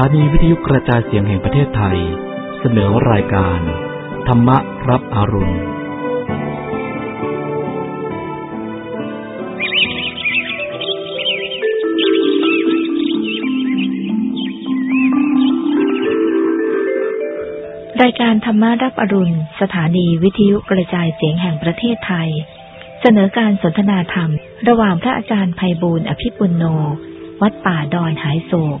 ถานีวิทยุกระจายเสียงแห่งประเทศไทย เสนอรายการ ธรรมรับอรุณ รายการธรรมารับอรุณ สถานีวิทยุกระจายเสียงแห่งประเทศไทย เสนอการสนทนาธรรม ระหว่างพระอาจารย์ไพบูลอภิปุณโน วัดป่าดอนหายโศก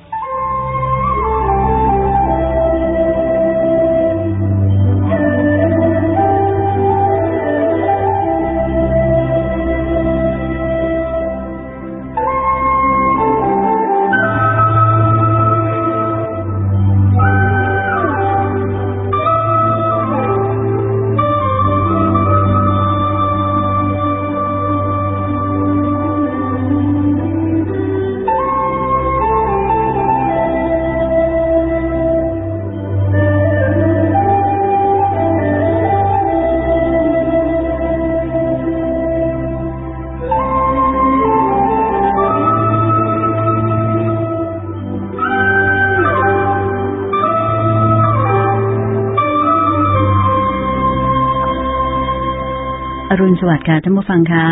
ค่ะท่านผู้ฟังคะ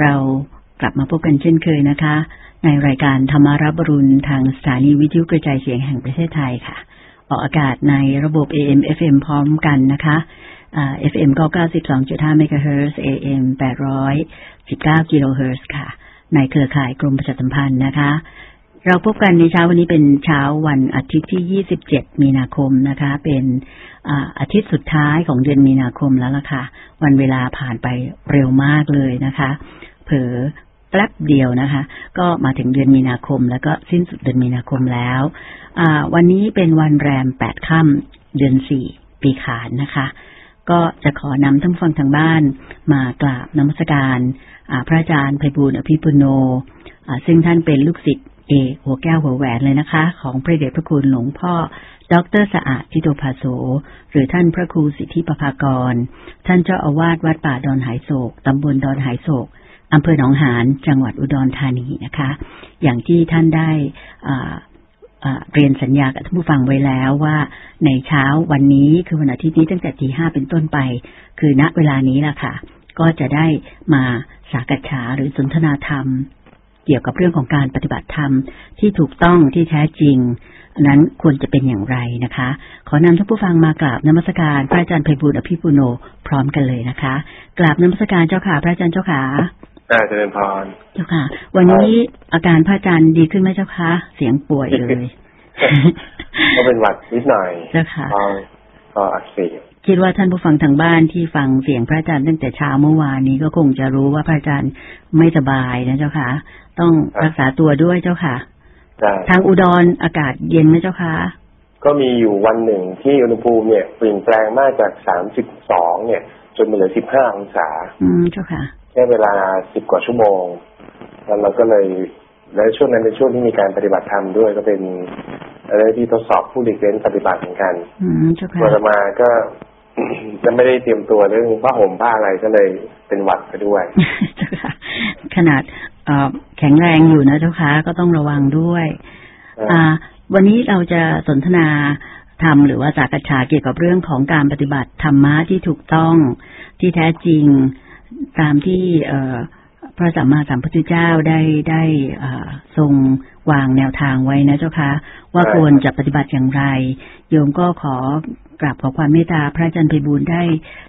เรากลับมาพบกันเช่นเคยนะคะ ในรายการธรรมะรับอรุณทางสถานีวิทยุกระจายเสียงแห่งประเทศไทยค่ะ ออกอากาศในระบบ AM FM พร้อมกันนะคะอ่า FM ก็92.5เมกะเฮิรตซ์ AM 819กิโลเฮิรตซ์ค่ะ ในเครือข่ายกรมประชาสัมพันธ์นะคะ เราพบกันในเช้าวันนี้เป็นเช้าวันอาทิตย์ที่ 27 มีนาคมนะคะ เป็นอาอาทิตย์สุดท้ายของเดือนมีนาคมแล้วล่ะค่ะ วันเวลาผ่านไปเร็วมากเลยนะคะ เผลอแป๊บเดียวนะคะ ก็มาถึงเดือนมีนาคม แล้วก็สิ้นสุดเดือนมีนาคมแล้ววันนี้เป็นวันแรมแปดค่ำเดือนสี่ปีขานนะคะ ก็จะขอนำท่านฟังทางบ้าน มากราบนมัสการ พระอาจารย์ไพบูลอภิปุโนซึ่งท่านเป็นลูกศิษย์ เอกหัวแก้วหัวแหวนเลยนะคะ ของพระเดชพระคุณหลวงพ่อ ดรสะอาดทิโตภาโสหรือท่านพระครูสิทธิปภากร ท่านเจ้าอาวาสวัดป่าดอนหายโศกตำบลดอนหายโศกอำเภอหนองหานจังหวัดอุดรธานีนะคะ อย่างที่ท่านได้เรียนสัญญากับท่านผู้ฟังไว้แล้วว่าในเช้าวันนี้คือวันอาทิตย์นี้ตั้งแต่ทีห้าเป็นต้นไป คือณเวลานี้ล่ะค่ะ ก็จะได้มาสากัฉาหรือสนทนาธรรม เกี่ยวกับเรื่องของการปฏิบัติธรรมที่ถูกต้องที่แท้จริง นั้นควรจะเป็นอย่างไรนะคะ ขอนำท่านผู้ฟังมากราบนมัสการ พระอาจารย์ไพบูลย์อภิปุโนพร้อมกันเลยนะคะกราบนมัสการเจ้าค่ะ พระอาจารย์เจ้าค่ะอ่าเจริญพรเจ้าค่ะ วันนี้อาการพระอาจารย์ดีขึ้นไหมเจ้าคะเสียงป่วยเลยก็เป็นหวัดนิดหน่อยเจ้าค่ะก็ก็อักเสบ คิดว่าท่านผู้ฟังทางบ้านที่ฟังเสียงพระอาจารย์ตั้งแต่เช้าเมื่อวานนี้ก็คงจะรู้ว่าพระอาจารย์ไม่สบายนะเจ้าค่ะ ต้องรักษาตัวด้วยเจ้าค่ะได้ทางอุดรอากาศเย็นไหมเจ้าค่ะ ก็มีอยู่วันหนึ่งที่อุณหภูมิเนี่ยเปลี่ยนแปลงมากจากสามสิบสองเนี่ย จนมาเหลือสิบห้าองศา อืมเจ้าค่ะแค่เวลาสิบกว่าชั่วโมง แล้วเราก็เลยและช่วงนั้นเป็นช่วงที่มีการปฏิบัติธรรมด้วยก็เป็นอะไรที่ทดสอบผู้หลีกเล้นปฏิบัติเหมือนกันอืมเจ้าค่ะพอจะมาก็ จะไม่ได้เตรียมตัวเรื่องผ้าห่มผ้าอะไรก็เลยเป็นหวัดไปด้วยเจ้าค่ะขนาดเอ่อแข็งแรงอยู่นะเจ้าค่ะก็ต้องระวังด้วย อ่า วันนี้เราจะสนทนาธรรมหรือว่าสากฉาเกี่ยวกับเรื่องของการปฏิบัติธรรมะที่ถูกต้องที่แท้จริงตามที่เอ่อพระสัมมาสัมพุทธเจ้าได้ได้อ่าทรงวางแนวทางไว้นะเจ้าค่ะว่าใช่ควรจะปฏิบัติอย่างไร โยมก็ขอ กราบขอความเมตตาพระอาจารย์ไพบูลย์ได้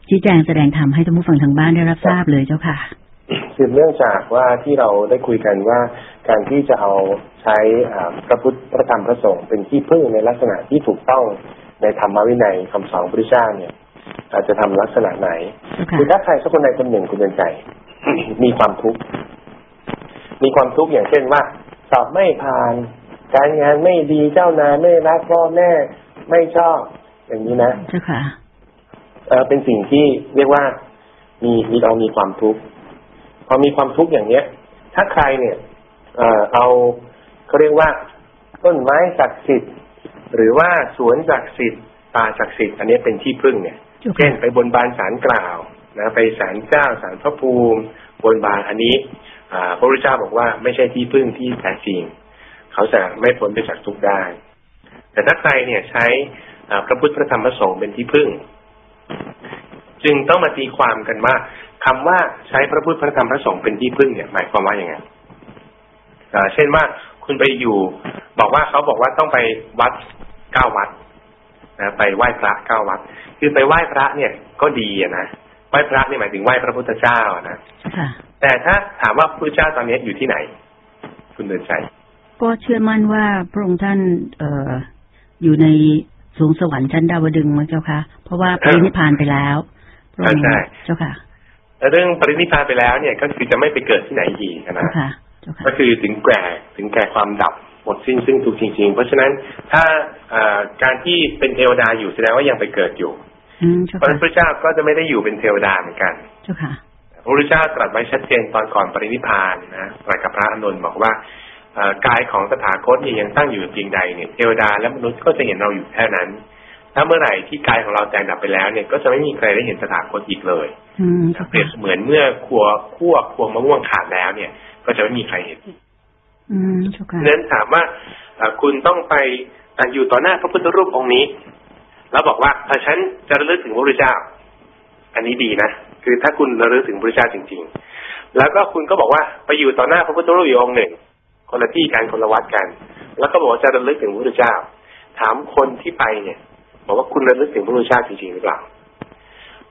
ชี้แจงแสดงธรรมให้ท่านผู้ฟังทางบ้านได้รับทราบเลยเจ้าค่ะสืบเนื่องจากว่าที่เราได้คุยกันว่า การที่จะเอาใช้อ่าพระพุทธพระธรรมพระสงฆ์เป็นที่พึ่งในลักษณะที่ถูกต้องในธรรมวินัยคำสอนพระพุทธเจ้าเนี่ยอาจจะทำลักษณะไหนเจ้าค่ะคือถ้าใครสักคนใดคนหนึ่งคุณเป็นใจ มีความทุกข์มีความทุกข์อย่างเช่นว่า สอบไม่ผ่าน การงานไม่ดีเจ้านายไม่รักพ่อแม่ไม่ชอบ อย่างนี้นะเจ้าค่ะเออเป็นสิ่งที่เรียกว่ามีมีเรามีความทุกข์พอมีความทุกข์อย่างเนี้ย ถ้าใครเนี่ย เออเอาเขาเรียกว่า ต้นไม้ศักดิ์สิทธิ์ หรือว่าสวนศักดิ์สิทธิ์ป่าศักดิ์สิทธิ์อันนี้เป็นที่พึ่งเนี่ยเจ้าเช่ค่ะนไปบนบานสารกล่าวนะไปศาลเจ้าศาลพระภูมิ บนบานอันนี้อ่าพระพุทธเจ้าบอกว่าไม่ใช่ที่พึ่งที่แท้จริง เขาจะไม่พ้นไปจากทุกข์ได้ แต่ถ้าใครเนี่ยใช้อ่า พระพุทธพระธรรมพระสงฆ์เป็นที่พึ่ง จึงต้องมาตีความกันว่าคำว่าใช้พระพุทธพระธรรมพระสงฆ์เป็นที่พึ่งเนี่ย หมายความว่าอย่างไงอ่าเช่นว่าคุณไปอยู่ บอกว่าเขาบอกว่าต้องไปวัดเก้าวัดนะไปไหว้พระเก้าวัด คือไปไหว้พระเนี่ยก็ดีอะนะไหว้พระเนี่ยหมายถึงไหว้พระพุทธเจ้าอะนะค่ะแต่ถ้าถามว่าพระพุทธเจ้าตอนนี้อยู่ที่ไหน คุณเดินใจก็เชื่อมั่นว่าพระองค์ท่านเอ่ออยู่ใน สวงสวรรค์ชั้นดาวดึงส์มั้งเจ้าค่ะ เพราะว่าปรินิพพานไปแล้วพระองค์ใช่เจ้าค่ะแล้วเรื่องปรินิพพานไปแล้วเนี่ยก็คือจะไม่ไปเกิดที่ไหนอีกนะเจ้าค่ะเจ้าค่ะก็คือถึงแก่ถึงแก่ความดับหมดสิ้นซึ่งทุกข์จริง ๆ เพราะฉะนั้นถ้าเอ่อการที่เป็นเทวดาอยู่แสดงว่ายังไปเกิดอยู่อืมเจ้าเพราะฉะค่ะนั้นพระเจ้าก็จะไม่ได้อยู่เป็นเทวดาเหมือนกันเจ้าค่ะพระพุทธเจ้าตรัสไว้ชัดเจนตอนก่อนปรินิพพานนะตรัสกับพระอานนท์บอกว่าเอ่อ กายของตถาคตเนี่ยยังตั้งอยู่เพียงใดเนี่ยเทวดาและมนุษย์ก็จะเห็นเราอยู่แค่นั้น ถ้าเมื่อไหร่ที่กายของเราแตกดับไปแล้วเนี่ยก็จะไม่มีใครได้เห็นตถาคตอีกเลยอืมเจ้าเปรียค่ะบเสมือนเมื่อขัวคั่วพวงมะม่วงขาดแล้วเนี่ย ก็จะไม่มีใครเห็นอืมเจ้าค่ะฉะนั้นถามว่าเอ่อคุณต้องไปเอ่ออยู่ต่อหน้าพระพุทธรูปองค์นี้ แล้วบอกว่าเอ่อฉันจะระลึกถึงพระพุทธเจ้า อันนี้ดีนะคือถ้าคุณระลึกถึงพระพุทธเจ้าจริง ๆ แล้วก็คุณก็บอกว่าไปอยู่ต่อหน้าพระพุทธรูปอีกองค์หนึ่ง คนละที่กันคนละวัดกัน แล้วก็บอกว่าจะระลึกถึงพระพุทธเจ้า ถามคนที่ไปเนี่ย บอกว่าคุณระลึกถึงพระพุทธเจ้าจริงๆหรือเปล่า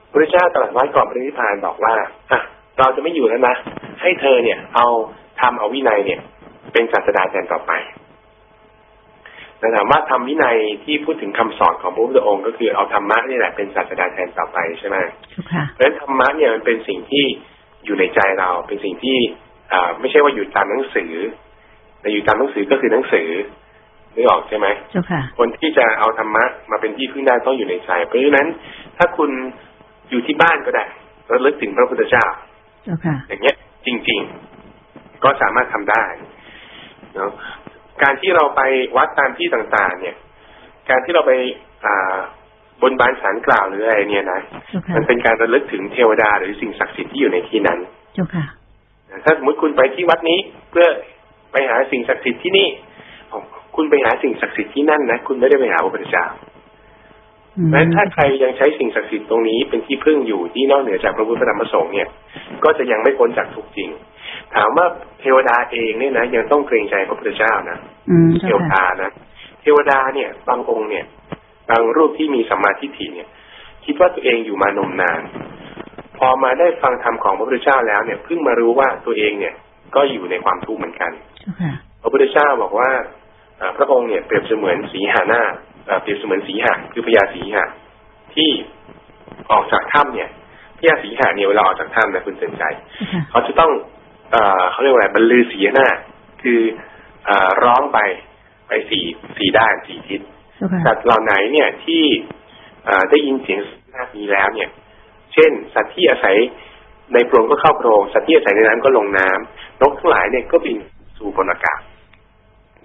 พระพุทธเจ้าตรัสไว้ก่อนปรินิพพานบอกว่าอะเราจะไม่อยู่แล้วนะให้เธอเนี่ย เอาทำเอาวินัยเนี่ย เป็นศาสดาแทนต่อไปแต่ถามว่าทำวินัยที่พูดถึงคำสอนของพระพุทธองค์ก็คือเอาธรรมะนี่แหละเป็นศาสดาแทนต่อไปใช่ไหมเจ้าค่ะเพราะฉะนั้นธรรมะเนี่ยมันเป็นสิ่งที่อยู่ในใจเรา เป็นสิ่งที่อ่าไม่ใช่ว่าอยู่ตามหนังสือ แต่อยู่ตามหนังสือก็คือหนังสือนึกออกใช่ไหมเจ้าค่ะ คนที่จะเอาธรรมะมาเป็นที่พึ่งได้ต้องอยู่ในใจ เพราะฉะนั้นถ้าคุณอยู่ที่บ้านก็ได้ระลึกถึงพระพุทธเจ้าเจ้าค่ะ อย่างเงี้ย จริง ๆ ก็สามารถทำได้เนาะการที่เราไปวัดตามที่ต่าง ๆ เนี่ย การที่เราไปอ่าบนบานสารกล่าวหรืออะไรเนี่ยนะเจ้าค่ะมันเป็นการระลึกถึงเทวดาหรือสิ่งศักดิ์สิทธิ์ที่อยู่ในที่นั้น เจ้าค่ะ ถ้าสมมติคุณไปที่วัดนี้เพื่อ ไปหาสิ่งศักดิ์สิทธิ์ที่นี่อ๋อคุณไปหาสิ่งศักดิ์สิทธิ์ที่นั่นนะคุณไม่ได้ไปหาพระพุทธเจ้าอืมและถ้าใครยังใช้สิ่งศักดิ์สิทธิ์ตรงนี้เป็นที่พึ่งอยู่ที่นอกเหนือจากพระพุทธธรรมประสงค์เนี่ย ก็จะยังไม่พ้นจากทุกข์จริง ถามว่าเทวดาเองเนี่ยนะยังต้องเกรงใจพระพุทธเจ้านะอืมเทเจ้าวค่ะดานะเทวดาเนี่ย บางองค์เนี่ย บางรูปที่มีสัมมาทิฏฐิเนี่ย คิดว่าตัวเองอยู่มานมนาน พอมาได้ฟังธรรมของพระพุทธเจ้าแล้วเนี่ยเพิ่งมารู้ว่าตัวเองเนี่ย ก็อยู่ในความทุกข์เหมือนกันเจ้าค่ะ พระพุทธเจ้าบอกว่าอ่าพระองค์เนี่ยเปรียบเสมือนสีหาหน้าอ่าเปรียบเสมือนสีหะคือพญาสีหะที่ออกจากถ้ำเนี่ยพญาสีหะเนี่ยเวลาออกจากถ้ำนะคุณเตือนใจเจ้าค่ะเขาจะต้องเออเขาเรียกว่าอะไรบรรลือสีหน้า คือเออร้องไปไปสี่สี่ด้านสี่ทิศเจ้าค่ะสัตว์เหล่าไหนเนี่ยที่เอ่อได้ยินเสียงหน้านี้แล้วเนี่ย เช่น สัตว์ที่อาศัยในโพรงก็เข้าโพรงสัตว์ที่อาศัยในน้ำก็ลงน้ำนกทั้งหลายเนี่ยก็บิน สู่บนอากาศ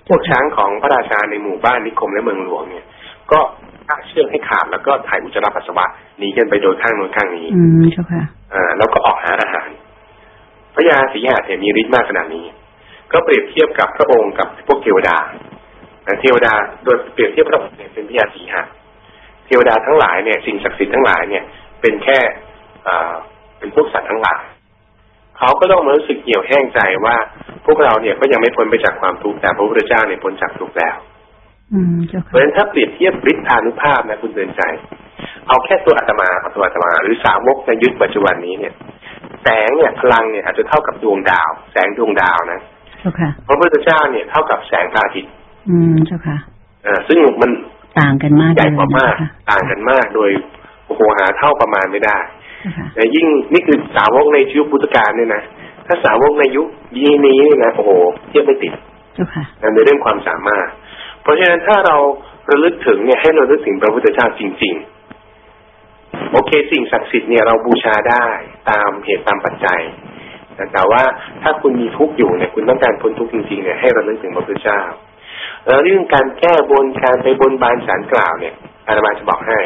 พวกช้างของพระราชาในหมู่บ้านนิคมและเมืองหลวงเนี่ย ก็ลากเชือกให้ขาดแล้วก็ถ่ายอุจจาระปัสสาวะหนีกันไปโดยข้างโน้นข้างนี้ อืมเจ้าค่ะอ่าแล้วก็ออกหาอาหารพระยาศรีหาเนี่ยมีฤทธิ์มากขนาดนี้ ก็เปรียบเทียบกับพระองค์กับพวกเทวดาแต่เทวดาโดยเปรียบเทียบพระองค์เนี่ยเป็นพระยาศรีหาเทวดาทั้งหลายเนี่ยสิ่งศักดิ์สิทธิ์ทั้งหลายเนี่ย เป็นแค่อ่าเป็นพวกสัตว์ทั้งหลาย เขาก็ต้องมารู้สึกเหี่ยวแห้งใจว่า พวกเราเนี่ยก็ยังไม่พ้นไปจากความทุกข์แต่พระพุทธเจ้าเนี่ยพ้นจากทุกข์แล้วอืมเจ้าเพค่ะราะฉะนั้นถ้าเปรียบเทียบฤทธานุภาพนะคุณเตือนใจ เอาแค่ตัวอาตมาเอาตัวอาตมา หรือสาวกในยุคปัจจุบันนี้เนี่ย แสงเนี่ยพลังเนี่ยอาจจะเท่ากับดวงดาว แสงดวงดาวนะเจ้าค่ะพระพุทธเจ้าเนี่ยเท่ากับแสงพระอาทิตย์อืมเจ้าค่ะเอ่อซึ่งมันต่างกันมากใหญ่เลยกว่ามากนะคะต่างกันมากโดยโอ้โหหาเท่าประมาณไม่ได้เจ้าค่ะ แต่ยิ่งนี่คือสาวกในยุคพุทธกาลเนี่ยนะถ้าสาวกในยุคยีนี้เนี่ยนะโอ้โหเทียบไม่ติดเจ้าค่ะในเรื่องความสามารถ เพราะฉะนั้นถ้าเราระลึกถึงเนี่ยให้เราระลึกถึงพระพุทธเจ้าจริง ๆ โอเค สิ่งศักดิ์สิทธิ์เนี่ยเราบูชาได้ตามเหตุตามปัจจัยแต่แต่ว่าถ้าคุณมีทุกข์อยู่เนี่ยคุณต้องการพ้นทุกข์จริงๆเนี่ยให้ระลึกถึงพระพุทธเจ้าแล้วเรื่องการแก้บนการไปบนบานสารกล่าวเนี่ยอาตมาจะบอกให้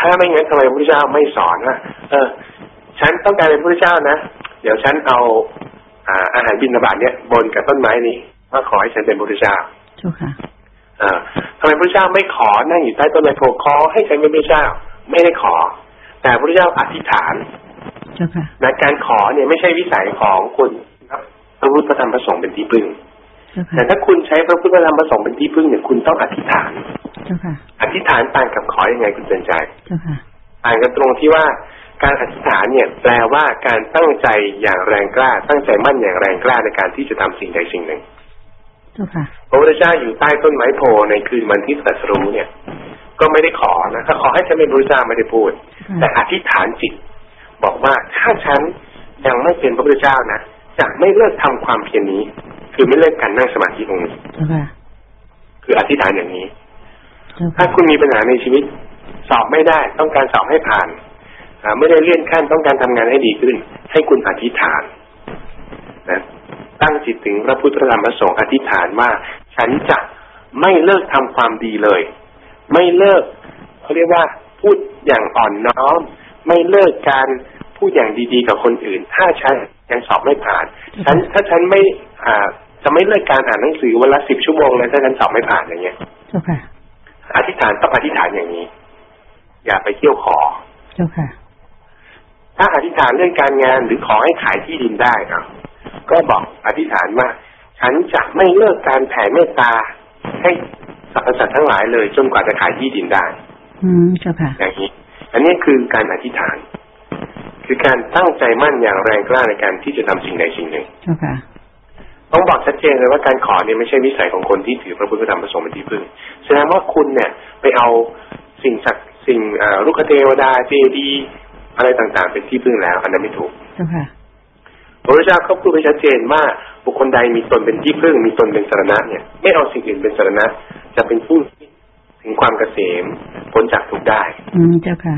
ถ้าไม่งั้นทำไมพระพุทธเจ้าไม่สอนว่าเออ ฉันต้องการเป็นพระพุทธเจ้านะ เดี๋ยวฉันเอาอ่าอาหารบิณฑบาตเนี่ยบนกับต้นไม้นี้ว่าขอให้ฉันเป็นพระพุทธเจ้าเจ้าค่ะอ่าทำไมพระเจ้าไม่ขอนั่งอยู่ใต้ต้นไม้โพธิ์ขอให้ฉันเป็นพระเจ้า ไม่ได้ขอ แต่พระเจ้าอธิษฐานเจ้าค่ะนะการขอเนี่ยไม่ใช่วิสัยของคุณครับพระพุทธพระธรรมพระสงฆ์เป็นที่พึ่งเจ้าแต่ค่ะถ้าคุณใช้พระพุทธพระธรรมพระสงฆ์เป็นที่พึ่งเนี่ยคุณต้องอธิษฐานเจ้า ค่ะอธิษฐานต่างกับขอยังไงคุณเตือนใจเจ้าค่ะต่างกันตรงที่ว่าการอธิษฐานเนี่ยแปลว่าการตั้งใจอย่างแรงกล้า ตั้งใจมั่นอย่างแรงกล้าในการที่จะทำสิ่งใดสิ่งหนึ่งเจ้าค่ะพระพุทธเจ้าอยู่ใต้ต้นไม้โพในคืนวันที่ตรัสรู้เนี่ย ก็ไม่ได้ขอนะถ้าขอให้ฉันเป็นพระพุทธเจ้าไม่ได้พูด แต่อธิษฐานจิต บอกว่าถ้าฉันยังไม่เป็นพระพุทธเจ้านะจะไม่เลิกทำความเพียรนี้ คือไม่เลิกการนั่งสมาธิตรงนี้เจ้าค่ะคืออธิษฐานอย่างนี้เจ้า ถ้าค่ะคุณมีปัญหาในชีวิต สอบไม่ได้ ต้องการสอบให้ผ่านอ่าไม่ได้เลื่อนขั้นต้องการทำงานให้ดีขึ้น ให้คุณอธิษฐานนะตั้งจิตถึงพระพุทธธรรมพระสงฆ์อธิษฐานว่า ฉันจะไม่เลิกทำความดีเลย ไม่เลิกเขาเรียกว่าพูดอย่างอ่อนน้อม ไม่เลิกการพูดอย่างดีๆกับคนอื่น ถ้าฉันยังสอบไม่ผ่าน ฉันถ้าฉันไม่อ่าจะไม่เลิกการอ่านหนังสือวันละสิบชั่วโมงเลยถ้าฉันสอบไม่ผ่านอย่างเงี้ยเจ้าค่ะ อธิษฐานต้องอธิษฐานอย่างนี้ อย่าไปเที่ยวขอเจ้าค่ะ ถ้าอธิษฐานเรื่องการงานหรือขอให้ขายที่ดินได้อะก็บอกอธิษฐานว่าฉันจะไม่เลิกการแผ่เมตตาให้สรรพสัตว์ทั้งหลายเลย จนกว่าจะขายที่ดินได้ อืมเจ้าค่ะ อย่างนี้ อันนี้คือการอธิษฐาน คือการตั้งใจมั่นอย่างแรงกล้าในการที่จะทำสิ่งใดสิ่งหนึ่ง เจ้าค่ะ ต้องบอกชัดเจนเลยว่าการขอเนี่ยไม่ใช่วิสัยของคนที่ถือพระพุทธธรรมประสงค์เป็นที่พึ่งแสดงว่าคุณเนี่ยไปเอาสิ่งศักดิ์สิ่งเอ่อลูกเทวดาเจดีย์อะไรต่างๆ เป็นที่พึ่งแล้ว อันนั้นไม่ถูกเจ้าค่ะพระพุทธเจ้าเขาพูดไว้ชัดเจนว่าบุคคลใดมีตนเป็นที่พึ่ง มีตนเป็นสรณะเนี่ย ไม่เอาสิ่งอื่นเป็นสรณะ จะเป็นผู้ถึงความเกษมพ้นจากทุกข์ได้ อืมเจ้าค่ะ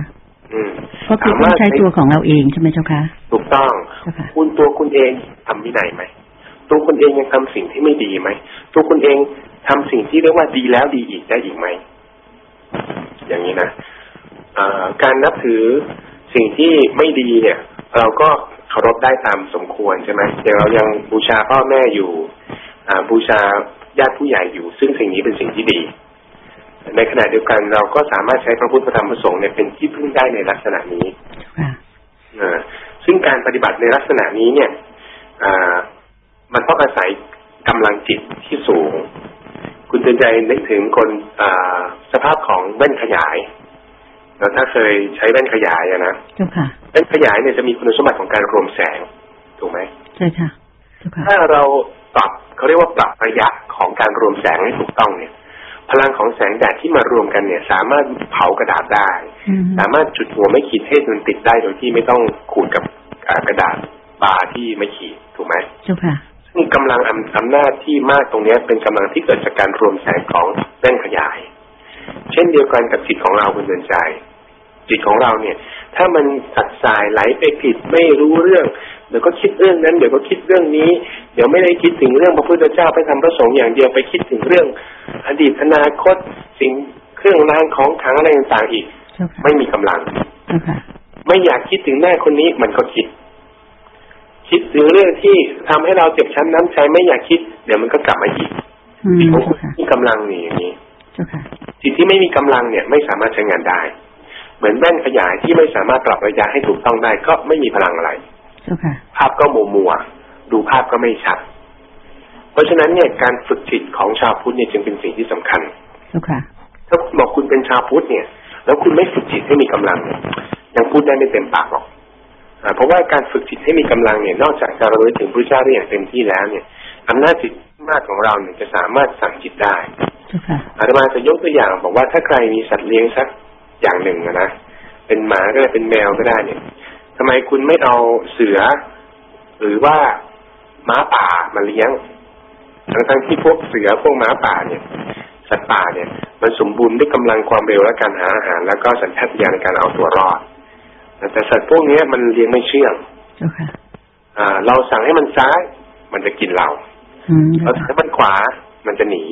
อืมก็คือต้องใช้ตัวของเราเองใช่ไหมเจ้าค่ะ ถูกต้องเจ้าค่ะคุณตัวคุณเองทำวินัยไหม ตัวคุณเองยังทำสิ่งที่ไม่ดีไหม ตัวคุณเองทำสิ่งที่เรียกว่าดีแล้วดีอีกได้อีกไหม อย่างนี้นะเอ่อการนับถือสิ่งที่ไม่ดีเนี่ย เราก็เคารพได้ตามสมควรใช่ไหมอย่างเรายังบูชาพ่อแม่อยู่อ่าบูชาญาติผู้ใหญ่อยู่ ซึ่งสิ่งนี้เป็นสิ่งที่ดี ในขณะเดียวกันเราก็สามารถใช้พระพุทธธรรมประสงค์เนี่ยเป็นที่พึ่งได้ในลักษณะนี้เจ้าค่ะเอ่อซึ่งการปฏิบัติในลักษณะนี้เนี่ยอ่า มันต้องอาศัยกำลังจิตที่สูง คุณเตือนใจนึกถึงคนอ่าสภาพของแว่นขยายแล้วถ้าเคยใช้แว่นขยายอะนะเจ้าค่ะแว่นขยายเนี่ยจะมีคุณสมบัติของการรวมแสงถูกไหมใช่ค่ะเจ้าค่ะถ้าเราปรับเขาเรียกว่าปรับระยะของการรวมแสงให้ถูกต้องเนี่ย พลังของแสงแดดที่มารวมกันเนี่ย สามารถเผากระดาษได้อืมสามารถจุดหัวไม่ขีดให้มันติดได้โดยที่ไม่ต้องขูดกับอ่ากระดาษบาร์ที่ไม่ขีดถูกไหมเจ้าค่ะ ซึ่งกำลังอำอำนาจที่มากตรงเนี้ยเป็นกำลังที่เกิดจากการรวมแสงของแว่นขยาย เช่นเดียวกันกับจิตของเราคุณเดินใจ จิตของเราเนี่ย ถ้ามันสัดสายไหลไปผิดไม่รู้เรื่องเดี๋ยวก็คิดเรื่องนั้นเดี๋ยวก็คิดเรื่องนี้ เดี๋ยวไม่ได้คิดถึงเรื่องพระพุทธเจ้าไปทำพระสงฆ์อย่างเดียวไปคิดถึงเรื่อง อดีตอนาคต สิ่งเครื่องรางของขลังอะไรต่างๆอีกเจ้าค่ะไม่มีกำลังเจ้าค่ะไม่อยากคิดถึงแม่คนนี้มันก็คิด คิดถึงเรื่องที่ทำให้เราเจ็บช้ำน้ำใจไม่อยากคิด เดี๋ยวมันก็กลับมาอีกอืมจิตของเจ้าคุณค่ะมีกำลังหนีอย่างนี้เจ้าค่ะจิตที่ไม่มีกำลังเนี่ยไม่สามารถใช้งานได้ เหมือนแว่นขยายที่ไม่สามารถปรับระยะให้ถูกต้องได้ก็ไม่มีพลังอะไรเจ้าค่ะภาพก็มัวมัวๆดูภาพก็ไม่ชัด เพราะฉะนั้นเนี่ยการฝึกจิตของชาวพุทธเนี่ยจึงเป็นสิ่งที่สำคัญเจ้าค่ะถ้าคุณบอกคุณเป็นชาวพุทธเนี่ย แล้วคุณไม่ฝึกจิตให้มีกำลังเนี่ยยังพูดได้ไม่เต็มปากหรอกอ่า เพราะว่าการฝึกจิตให้มีกำลังเนี่ยนอกจากจะระลึกถึงพระเจ้าได้อย่างเต็มที่แล้วเนี่ยอำนาจจิตมากของเราเนี่ยจะสามารถสั่งจิตได้เจ้าค่ะอาตมาจะยกตัวอย่างบอกว่าถ้าใครมีสัตว์เลี้ยงสักอย่างหนึ่งอะนะเป็นหมาก็ได้เป็นแมวก็ได้เนี่ยทำไมคุณไม่เอาเสือ หรือว่าม้าป่ามาเลี้ยงทั้งๆที่พวกเสือพวกม้าป่าเนี่ย สัตว์ป่าเนี่ย มันสมบูรณ์ด้วยกำลังความเร็วและการหาอาหาร แล้วก็สัญชาตญาณในการเอาตัวรอด แต่สัตว์พวกนี้มันเลี้ยงไม่เชื่องเจ้าค่ะอ่าเราสั่งให้มันซ้าย มันจะกินเราอืมเราเจ้าสั่งค่ะให้มันขวามันจะหนี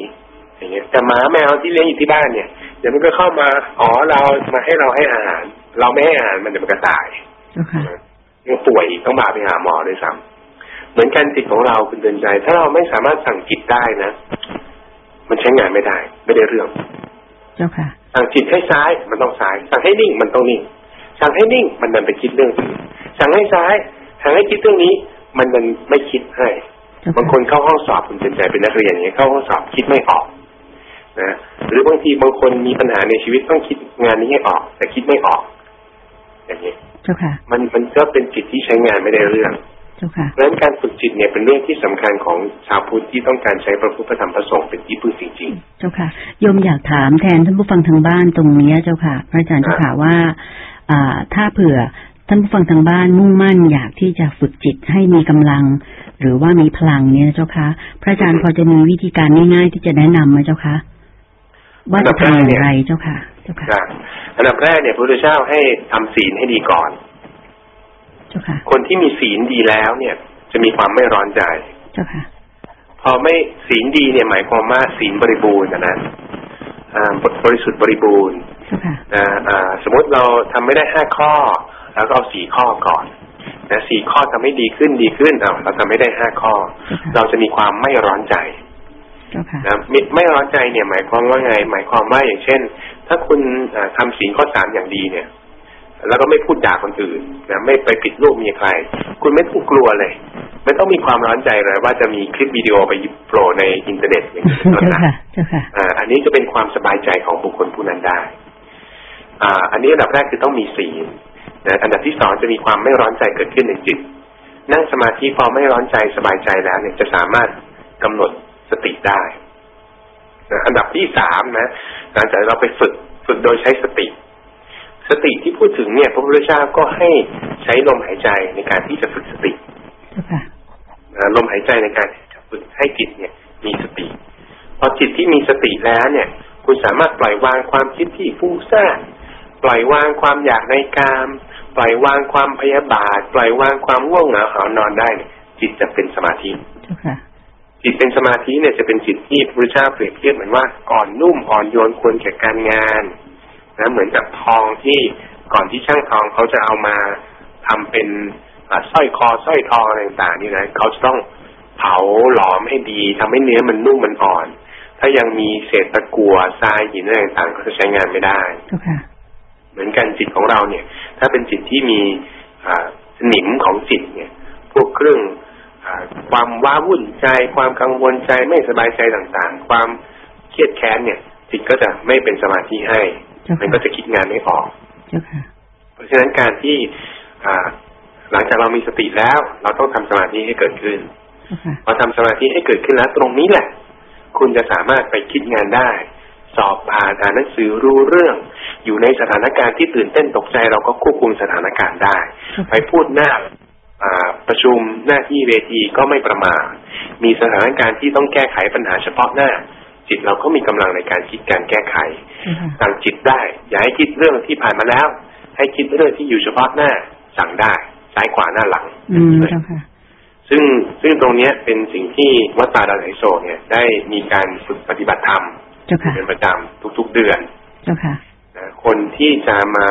อย่างเงี้ย แต่หมาแมวที่เลี้ยงอยู่ที่บ้านเนี่ยเดี๋ยวมันก็เข้ามาอ๋อเรามาให้เราให้อาหาร เราไม่ให้อาหารมันเดี๋ยวมันก็ตายเจ้าค่ะยังป่วยอีกต้องมาไปหาหมอด้วยซ้ำเหมือนกันจิตของเราคุณเตือนใจ ถ้าเราไม่สามารถสั่งจิตได้นะมันใช้งานไม่ได้ ไม่ได้เรื่อง เจ้าค่ะสั่งจิตให้ซ้ายมันต้องซ้าย สั่งให้นิ่งมันต้องนิ่ง สั่งให้นิ่งมันดันไปคิดเรื่องอื่นสั่งให้ซ้าย สั่งให้คิดเรื่องนี้ มันดันไม่คิดให้เจ้าบางคค่ะนเข้าห้องสอบคุณเตือนใจเป็นนักเรียนอย่างเงี้ยเข้าห้องสอบคิดไม่ออกนะหรือบางทีบางคนมีปัญหาในชีวิตต้องคิดงานนี้ให้ออก แต่คิดไม่ออก อย่างนี้เจ้าค่ะมันมันก็เป็นจิตที่ใช้งานไม่ได้เรื่องเจ้าค่ะเพราะฉะนั้นการฝึกจิตเนี่ยเป็นเรื่องที่สำคัญของชาวพุทธที่ต้องการใช้พระพุทธธรรมพระสงฆ์เป็นที่พึ่งจริงเจ้าค่ะโยมอยากถามแทนท่านผู้ฟังทางบ้านตรงเนี้ยเจ้าค่ะ พระอาจารย์เจ้าค่ะว่าอ่า ถ้าเผื่อท่านผู้ฟังทางบ้านมุ่งมั่นอยากที่จะฝึกจิตให้มีกำลัง หรือว่ามีพลังเนี่ยเจ้าค่ะพระอาจารย์พอจะมีวิธีการง่ายๆที่จะแนะนำไหมเจ้าค่ะว่าจะทำอย่างไรเจ้าค่ะ เจ้าๆค่ะนะอันดับแรกเนี่ยพระพุทธเจ้าให้ทำศีลให้ดีก่อน เจ้าค่ะ คนที่มีศีลดีแล้วเนี่ย จะมีความไม่ร้อนใจ เจ้าค่ะ พอไม่ศีลดีเนี่ยหมายความว่าศีลบริบูรณ์นะนะอ่าบริสุทธิ์บริบูรณ์เจ้าค่ะ นะอ่าสมมติเราทำไม่ได้ห้าข้อ แล้วก็เอาสี่ข้อก่อนนะสี่ข้อทำให้ดีขึ้นดีขึ้นเอาเราทำไม่ได้ห้าข้อเจ้าค่ะเราจะมีความไม่ร้อนใจเจ้าค่ะนะไม่ไม่ร้อนใจเนี่ย หมายความว่าไง หมายความว่าอย่างเช่น ถ้าคุณอ่าทำศีลข้อสามอย่างดีเนี่ย แล้วก็ไม่พูดด่าคนอื่นนะไม่ไปผิดลูกเมียใคร คุณไม่ต้องกลัวเลย ไม่ต้องมีความร้อนใจเลยว่าจะมีคลิปวิดีโอไปโผล่ในอินเทอร์เน็ตอย่างนี้เป็นต้นเจ้านะค่ะเจ้าค่ะอ่าอันนี้จะเป็นความสบายใจของบุคคลผู้นั้นได้ อ่า อันนี้อันดับแรกคือต้องมีศีลนะอันดับที่สองจะมีความไม่ร้อนใจเกิดขึ้นในจิต นั่งสมาธิพอไม่ร้อนใจสบายใจแล้วเนี่ยจะสามารถกำหนดสติได้นะอันดับที่สามนะหลังจากเราไปฝึกฝึกโดยใช้สติ สติที่พูดถึงเนี่ย พระพุทธเจ้าก็ให้ใช้ลมหายใจในการที่จะฝึกสติเจ้าค่ะนะลมหายใจในการที่จะฝึกให้จิตเนี่ย มีสติ พอจิตที่มีสติแล้วเนี่ย คุณสามารถปล่อยวางความคิดที่ฟุ้งซ่าน ปล่อยวางความอยากในกาม ปล่อยวางความพยาบาท ปล่อยวางความง่วงเหงาหานอนได้เนี่ยจิตจะเป็นสมาธิเจ้าค่ะจิตเป็นสมาธิเนี่ยจะเป็นจิตที่พระพุทธเจ้าเปรียบเทียบเหมือนว่าอ่อนนุ่มอ่อนโยนควรแก่การงานนะเหมือนกับทองที่ก่อนที่ช่างทองเขาจะเอามาทำเป็นอ่าสร้อยคอสร้อยทองอะไรต่างๆนี่นะเขาจะต้องเผาหลอมให้ดีทำให้เนื้อมันนุ่มมันอ่อน ถ้ายังมีเศษตะกั่วทรายหินอะไรต่างๆก็จะใช้งานไม่ได้ เจ้าค่ะเหมือนกันจิตของเราเนี่ย ถ้าเป็นจิตที่มีอ่าสนิมของจิตเนี่ย พวกเครื่องอาความว้าวุ่นใจ ความกังวลใจไม่สบายใจต่างๆ ความเครียดแค้นเนี่ย จิตก็จะไม่เป็นสมาธิให้เจ้ามันค่ะก็จะคิดงานไม่ออกเจ้าค่ะเพราะฉะนั้นการที่อ่าหลังจากเรามีสติแล้ว เราต้องทำสมาธิให้เกิดขึ้นเจ้าค่ะพอทำสมาธิให้เกิดขึ้นแล้วตรงนี้แหละ คุณจะสามารถไปคิดงานได้ สอบผ่านอ่านหนังสือรู้เรื่อง อยู่ในสถานการณ์ที่ตื่นเต้นตกใจเราก็ควบคุมสถานการณ์ได้ ไปพูดหน้าอ่าประชุมหน้าที่เวทีก็ไม่ประมาทมีสถานการณ์ที่ต้องแก้ไขปัญหาเฉพาะหน้า จิตเราก็มีกำลังในการคิดการแก้ไขเจ้าค่ะสั่งจิตได้ อย่าให้คิดเรื่องที่ผ่านมาแล้ว ให้คิดเรื่องที่อยู่เฉพาะหน้า สั่งได้ซ้ายขวาหน้าหลังอืมเจ้าค่ะซึ่งซึ่งตรงเนี้ยเป็นสิ่งที่วัดป่าดอนไหโศกเนี่ยได้มีการฝึกปฏิบัติธรรม เจ้าค่ะเป็นประจำทุก ๆเดือนเจ้าค่ะนะคนที่จะมา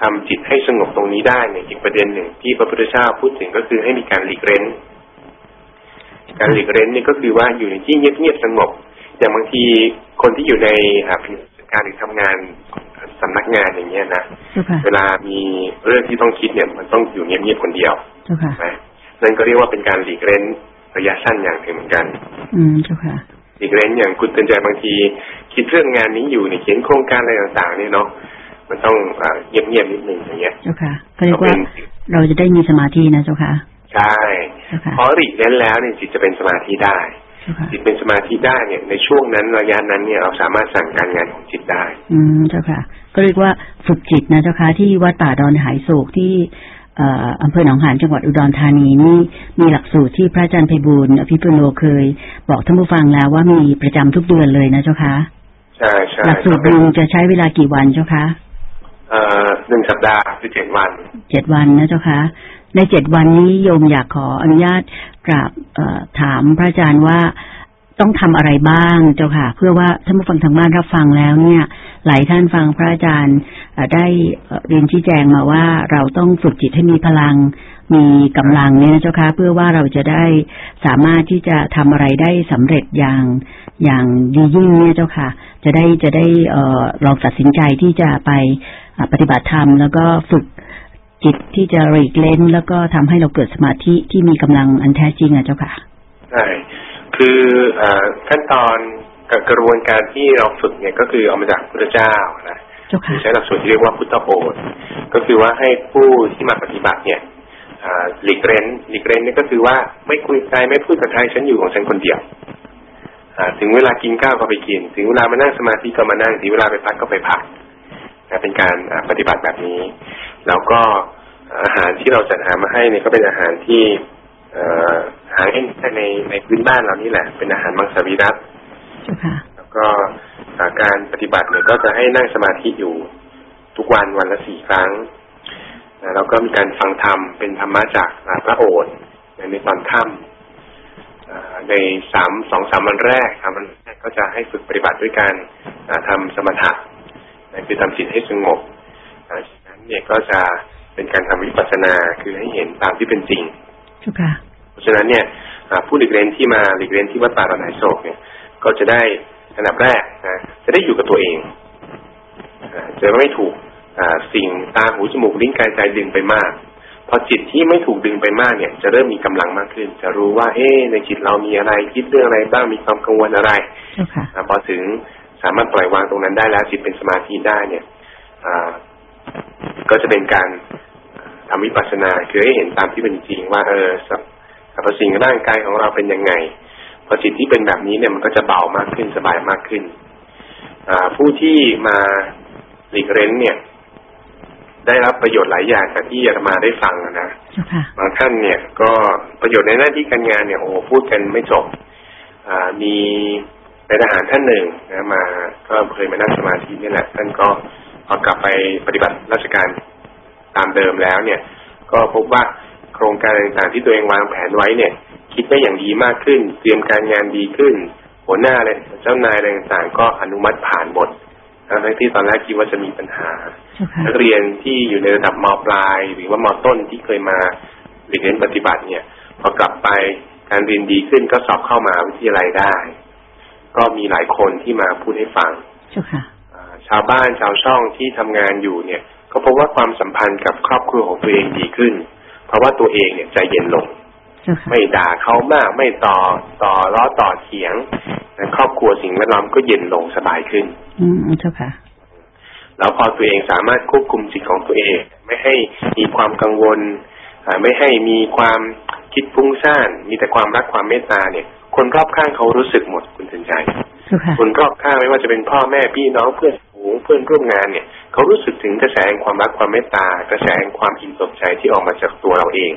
ทำจิตให้สงบตรงนี้ได้เนี่ยอีกประเด็นหนึ่งที่พระพุทธเจ้าพูดถึงก็คือให้มีการหลีกเร้น การหลีกเร้นเนี่ยก็คือว่าอยู่ในที่เงียบๆสงบ อย่างบางทีคนที่อยู่ในอ่าเป็นการหรือทำงานสำนักงานอย่างเงี้ยนะเจ้าค่ะเวลามีเรื่องที่ต้องคิดเนี่ย มันต้องอยู่เงียบๆคนเดียวเจ้าค่ะนะนั่นก็เรียกว่าเป็นการหลีกเร้นระยะสั้นอย่างหนึ่งเหมือนกัน อืมเจ้าค่ะ หลีกเร้นอย่างคุณเตือนใจบางที คิดเรื่องงานนี้อยู่เนี่ยเขียนโครงการอะไรต่างๆเนี่ยเนาะมันต้องอ่าเงียบๆนิดนึงอย่างเงี้ยเจ้าค่ะก็เรียกก็ว่าเป็นเราจะได้มีสมาธินะเจ้าค่ะใช่เจ้าค่ะพอหลีกเร้นแล้วเนี่ยจิตจะเป็นสมาธิได้เจ้าค่ะจิตเป็นสมาธิได้เนี่ยในช่วงนั้นระยะนั้นเนี่ยเราสามารถสั่งการงานของจิตได้ อืมเจ้าค่ะ ก็เรียกว่าฝึกจิตนะเจ้าค่ะที่วัดป่าดอนหายโศกที่เอ่ออำเภอหนองหานจังหวัดอุดรธานีนี่มีหลักสูตรที่พระอาจารย์ไพบูลย์อภิปุโนเคย บอกท่านผู้ฟังแล้วว่ามีประจำทุกเดือนเลยนะเจ้าค่ะใช่ใช่หลักสูตรหนึ่งจะใช้เวลากี่วันเจ้าคะเอ่อหนึ่งสัปดาห์คือเจ็ดวันเจ็ดวันนะเจ้าคะ ในเจ็ดวันนี้โยมอยากขออนุญาตกราบเอ่อถามพระอาจารย์ว่า ต้องทำอะไรบ้างเจ้าค่ะ เพื่อว่าท่านผู้ฟังทางบ้านรับฟังแล้วเนี่ย หลายท่านฟังพระอาจารย์ได้เรียนชี้แจงมาว่าเราต้องฝึกจิตให้มีพลัง มีกำลังเนี่ยนะเจ้าค่ะเพื่อว่าเราจะได้สามารถที่จะทำอะไรได้สำเร็จอย่างอย่างดียิ่งเนี่ยเจ้าค่ะ จะได้จะได้เออลองตัดสินใจที่จะไปปฏิบัติธรรมแล้วก็ฝึกจิตที่จะรีกเล้นแล้วก็ทำให้เราเกิดสมาธิที่มีกำลังอันแท้จริงอะเจ้าค่ะ ใช่ คืออขั้นตอนกับกระบวนการที่เราฝึกเนี่ยก็คือเอามาจากพระเจ้านะใช้หลักสูตรที่เรียกว่าพุทธโอษก็คือว่าให้ผู้ที่มาปฏิบัติเนี่ยหลีกเร้นหลีกเร้นนี่ก็คือว่าไม่คุยใครไม่พูดกับใครฉันอยู่ของฉันคนเดียวถึงเวลากินข้าวก็ไปกิน ถึงเวลามานั่งสมาธิก็มานั่งถึงเวลาไปพักก็ไปพักเป็นการปฏิบัติแบบนี้ แล้วก็อาหารที่เราจัดหามาให้เนี่ยก็เป็นอาหารที่ หาง่ายในในพื้นบ้านเรานี่แหละ เป็นอาหารมังสวิรัตแล้วก็การปฏิบัติเนี่ยก็จะให้นั่งสมาธิอยู่ทุกวันวันละสี่ครั้งแล้วก็มีการฟังธรรมเป็นธรรมะจากพระโอษฐ์ในตอนค่ำในสามสองสามวันแรกครับมันก็จะให้ฝึกปฏิบัติด้วยการทำสมถะคือทำจิตให้สงบฉะนั้นเนี่ยก็จะเป็นการทำวิปัสสนาคือให้เห็นตามที่เป็นจริงเพราะ ฉะนั้นเนี่ยผู้หลีกเล่นที่มาหลีกเล่นที่วัดป่าระนายโศกเนี่ย ก็จะได้อันดับแรกนะจะได้อยู่กับตัวเองจะไม่ถูกสิ่งตาหูจมูกลิ้นกายใจดึงไปมาก พอจิตที่ไม่ถูกดึงไปมากเนี่ย จะเริ่มมีกำลังมากขึ้น จะรู้ว่า เอ๊ในจิตเรามีอะไรคิดเรื่องอะไรบ้างมีความกังวลอะไรพอถึงสามารถปล่อยวางตรงนั้นได้แล้วจิตเป็นสมาธิได้เนี่ยก็จะเป็นการทำวิปัสสนาคือให้เห็นตามที่เป็นจริงว่าเออ สรรพสิ่งร่างกายของเราเป็นยังไงพอจิตที่เป็นแบบนี้เนี่ยมันก็จะเบามากขึ้นสบายมากขึ้นอผู้ที่มาหลีกเร้นเนี่ย ได้รับประโยชน์หลายอย่างจากที่อาตมาได้ฟังนะบางท่านเนี่ย ก็ประโยชน์ในหน้าที่การงานเนี่ยโอ้พูดกันไม่จบมีเป็นทหารท่านหนึ่งนะมา ก็เคยมานั่งสมาธินี่แหละ ท่านก็พอกลับไปปฏิบัติราชการตามเดิมแล้วเนี่ย ก็พบว่า โครงการต่างๆที่ตัวเองวางแผนไว้เนี่ย คิดได้อย่างดีมากขึ้น เตรียมการงานดีขึ้น หัวหน้าเลยเจ้านายอะไรต่างๆก็อนุมัติผ่านหมดทั้งที่ตอนแรกคิดว่าจะมีปัญหา นักเรียนที่อยู่ในระดับมปลาย หรือว่ามต้นที่เคยมาเรียนปฏิบัติเนี่ย พอกลับไปการเรียนดีขึ้นก็สอบเข้ามาวิทยาลัยได้ ก็มีหลายคนที่มาพูดให้ฟังชาวบ้านชาวช่องที่ทำงานอยู่เนี่ย ก็พบว่าความสัมพันธ์กับครอบครัวของตัวเองดีขึ้น เพราะว่าตัวเองเนี่ยใจเย็นลง ไม่ด่าเขามาก ไม่ต่อต่อล้อต่อเถียงครอบครัวสิ่งแวดล้อมก็เย็นลงสบายขึ้น อืมเจ้าค่ะแล้วพอตัวเองสามารถควบคุมจิตของตัวเอง ไม่ให้มีความกังวลไม่ให้มีความคิดฟุ้งซ่านมีแต่ความรักความเมตตาเนี่ย คนรอบข้างเขารู้สึกหมดคุณสินใจคนรอบข้างไม่ว่าจะเป็นพ่อแม่พี่น้องเพื่อนฝูงเพื่อนร่วมงานเนี่ย เขารู้สึกถึงกระแสความรักความเมตตากระแสความอิ่มอกใจที่ออกมาจากตัวเราเอง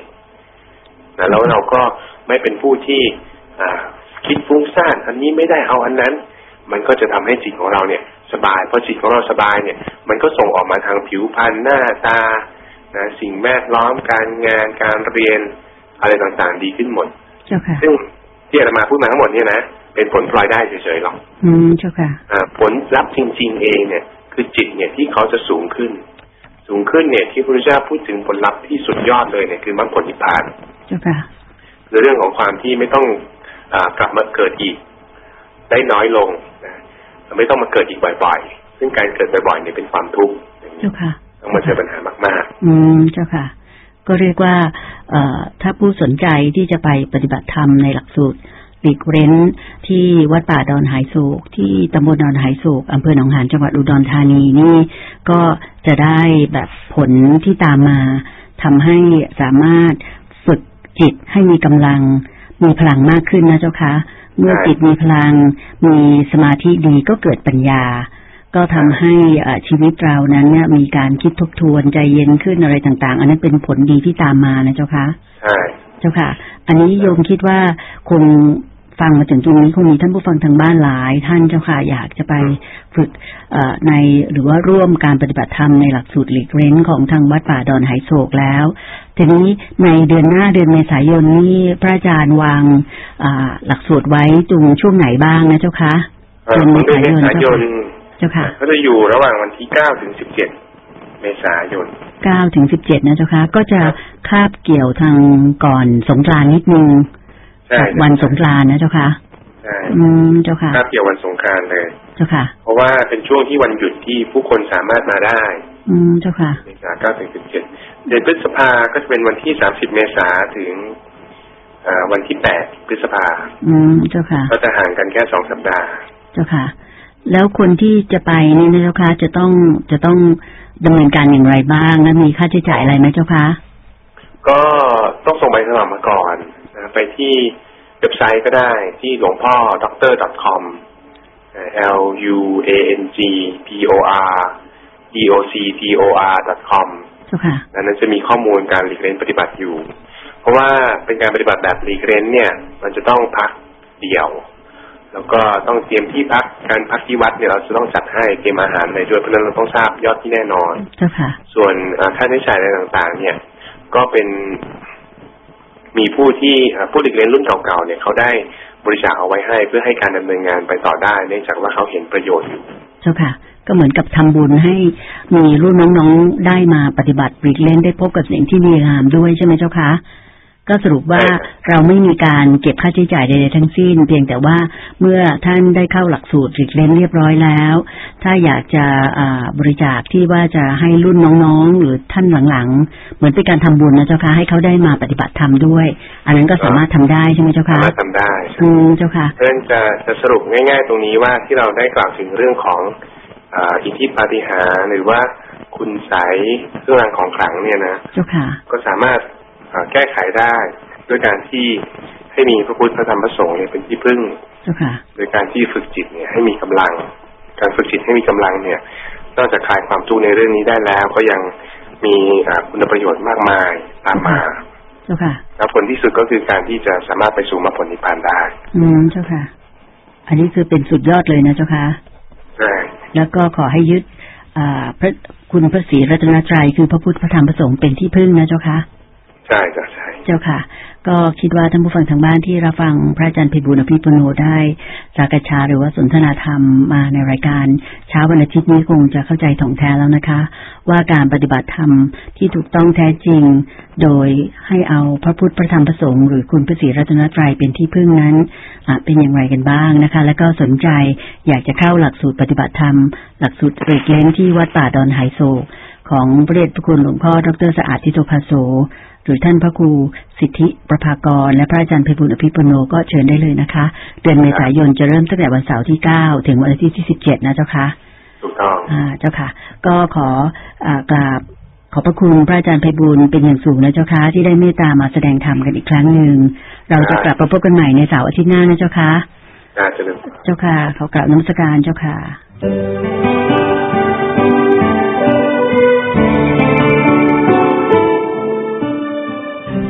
นะแล้วเราก็ไม่เป็นผู้ที่อ่าคิดฟุ้งซ่านอันนี้ไม่ได้เอาอันนั้น มันก็จะทำให้จิตของเราเนี่ย สบายพอจิตของเราสบายเนี่ย มันก็ส่งออกมาทางผิวพรรณหน้าตานะสิ่งแวดล้อมการงานการเรียนอะไรต่างๆดีขึ้นหมดซึ่งที่อาตมาพูดมาทั้งหมดเนี่ยนะเป็นผลพลอยได้เฉยๆหรอกอืมเจ้าค่ะผลลัพธ์จริง ๆ เองเนี่ย คือจิตเนี่ยที่เขาจะสูงขึ้น สูงขึ้นเนี่ยที่พระพุทธเจ้าพูดถึงผลลัพธ์ที่สุดยอดเลยเนี่ยคือมรรคผลนิพพานเจ้าค่ะคือเรื่องของความที่ไม่ต้องอกลับมาเกิดอีก ได้น้อยลงนะไม่ต้องมาเกิดอีกบ่อย ๆ ซึ่งการเกิดบ่อยๆเนี่ยเป็นความทุกข์เจ้าค่ะต้องมาเจอปัญหามาก ๆ อืมเจ้าค่ะ ก็เรียกว่า เอ่อถ้าผู้สนใจที่จะไปปฏิบัติธรรมในหลักสูตร หลีกเร้นที่วัดป่าดอนหายโศก ที่ตำบลดอนหายโศกอำเภอหนองหานจังหวัดอุดรธานีนี่ก็จะได้แบบผลที่ตามมาทำให้สามารถฝึกจิตให้มีกำลัง มีพลังมากขึ้นนะเจ้าคะ เมื่อจิตมีพลัง มีสมาธิดีก็เกิดปัญญา ก็ทำให้ชีวิตเรานั้นเนี่ยมีการคิดทบทวนใจเย็นขึ้นอะไรต่างๆ อันนั้นเป็นผลดีที่ตามมานะเจ้าคะใช่เจ้าค่ะ อันนี้โยมคิดว่าคง ฟังมาถึงตรงนี้คงมีท่านผู้ฟังทางบ้านหลาย ท่านเจ้าค่ะอยากจะไปฝึกในหรือว่าร่วมการปฏิบัติธรรมในหลักสูตรหลีกเล้นของทางวัดป่าดอนไหโศกแล้ว ทีนี้ในเดือนหน้าเดือนเมษายนนี้พระอาจารย์วางหลักสูตรไว้จุงช่วงไหนบ้างนะเจ้าคะเดือนเมษายนเจ้าค่ะก็จะอยู่ระหว่างวันที่เก้าถึงสิบเจ็ดเมษายนเก้าถึงสิบเจ็ดนะเจ้าคะก็จะคาบเกี่ยวทางก่อนสงกรานต์นิดนึง ใช่วันสงกรานต์นะเจ้าค่ะใช่อืมเจ้าค่ะคาบเกี่ยววันสงกรานต์เลย เจ้าค่ะ เพราะว่าเป็นช่วงที่วันหยุดที่ผู้คนสามารถมาได้ อืมเจ้าค่ะเมษาเก้าถึงสิบเจ็ดเดือนพฤษภาก็จะเป็นวันที่สามสิบเมษาถึงอ่าวันที่แปดพฤษภา อืมเจ้าค่ะ ก็จะห่างกันแค่สองสัปดาห์ เจ้าค่ะ แล้วคนที่จะไปนี่นะเจ้าค่ะจะต้องจะต้องดำเนินการอย่างไรบ้าง และมีค่าใช้จ่ายอะไรไหมเจ้าค่ะ ก็ต้องส่งใบสมัครมาก่อนนะ ไปที่เว็บไซต์ก็ได้ที่หลวงพ่อ doctor com l u a n g p o r d o c t o r com เจ้าค่ะนั้นจะมีข้อมูลการหลีกเล่นปฏิบัติอยู่ เพราะว่าเป็นการปฏิบัติแบบหลีกเล่นเนี่ย มันจะต้องพักเดี่ยว แล้วก็ต้องเตรียมที่พักการพักที่วัดเนี่ยเราจะต้องจัดให้เตรียมอาหารอะไรด้วยเพราะฉะนั้นเราต้องทราบยอดที่แน่นอนเจ้าค่ะส่วนอ่าค่าใช้จ่ายอะไรต่างๆ เนี่ย ก็เป็น มีผู้ที่ผู้หลีกเล่นรุ่นเก่าๆเนี่ยเขาได้บริจาคเอาไว้ให้เพื่อให้การดำเนินงานไปต่อได้ เนื่องจากว่าเขาเห็นประโยชน์อยู่เจ้าค่ะ ก็เหมือนกับทำบุญให้มีรุ่นน้องๆได้มาปฏิบัติปลีกเล่นได้พบกับสิ่งที่ดีงามด้วยใช่ไหมเจ้าคะ ก็สรุปว่าใช่ครับเราไม่มีการเก็บค่าใช้จ่ายใดๆทั้งสิ้น เพียงแต่ว่าเมื่อท่านได้เข้าหลักสูตรปลีกเล่นเรียบร้อยแล้ว ถ้าอยากจะอ่าบริจาคที่ว่าจะให้รุ่นน้องๆ หรือท่านหลังๆ เหมือนเป็นการทำบุญนะเจ้าค่ะให้เขาได้มาปฏิบัติธรรมด้วย อันนั้นก็สามารถทำได้ใช่ไหมเจ้าสาค่ะมารถทำได้อืมเจ้าค่ะเพราะฉะนั้นจะจะสรุปง่าย ๆ ตรงนี้ว่าที่เราได้กล่าวถึงเรื่องของอาอิทธิปาฏิหาริย์หรือว่าคุณใสยเครื่องรางของขลังเนี่ยนะเจ้าค่ะ ก็สามารถอ่า แก้ไขได้ด้วยการที่ให้มีพระพุทธพระธรรมพระสงฆ์เนี่ยเป็นที่พึ่งเจ้าค่ะโดยการที่ฝึกจิตเนี่ยให้มีกำลัง การฝึกจิตให้มีกำลังเนี่ย นอกจากคลายความทุกข์ในเรื่องนี้ได้แล้ว ก็ยังมีอ่าคุณประโยชน์มากมายตามมาเจ้าค่ะแล้วผลที่สุดก็คือการที่จะสามารถไปสู่มรรคผลนิพพานได้ อืมเจ้าค่ะ อันนี้คือเป็นสุดยอดเลยนะเจ้าค่ะใช่แล้วก็ขอให้ยึด อ่า พระคุณพระศรีรัตนตรัยคือพระพุทธพระธรรมพระสงฆ์เป็นที่พึ่งนะเจ้าค่ะ ใช่จ้ะใช่เจ้าค่ะ ก็คิดว่าท่านผู้ฟังทางบ้านที่รับฟังพระอาจารย์เพบุญอภิปุโนได้สากชาหรือว่าสนทนาธรรมมาในรายการ เช้าวันอาทิตย์นี้คงจะเข้าใจถ่องแท้แล้วนะคะ ว่าการปฏิบัติธรรมที่ถูกต้องแท้จริง โดยให้เอาพระพุทธพระธรรมพระสงฆ์หรือคุณพระศรีรัตนตรัยเป็นที่พึ่งนั้นเป็นอย่างไรกันบ้างนะคะ แล้วก็สนใจอยากจะเข้าหลักสูตรปฏิบัติธรรม หลักสูตรเรกเล้นที่วัดป่าดอนไฮโซของพระเดชพระคุณหลวงพ่อดรสะอาดทิโตภาโส หรือท่านพระครูสิทธิประภากร และพระอาจารย์เพบุญอภิปุโนก็เชิญได้เลยนะคะ เดือนเมษายนจะเริ่มตั้งแต่วันเสาร์ที่9ถึงวันอาทิตย์ที่17นะเจ้าค่ะถูกต้องอ่าเจ้าค่ะ ก็ขออากราบขอบพระคุณพระอาจารย์เพบุญเป็นอย่างสูงนะเจ้าค่ะที่ได้เมตตามาแสดงธรรมกันอีกครั้งหนึ่งเราจะกลับมาพบกันใหม่ในเสาร์อาทิตย์หน้านะเจ้าค่ะน่าจะเป็นเจ้าค่ะขอกราบนมัสการเจ้าค่ะ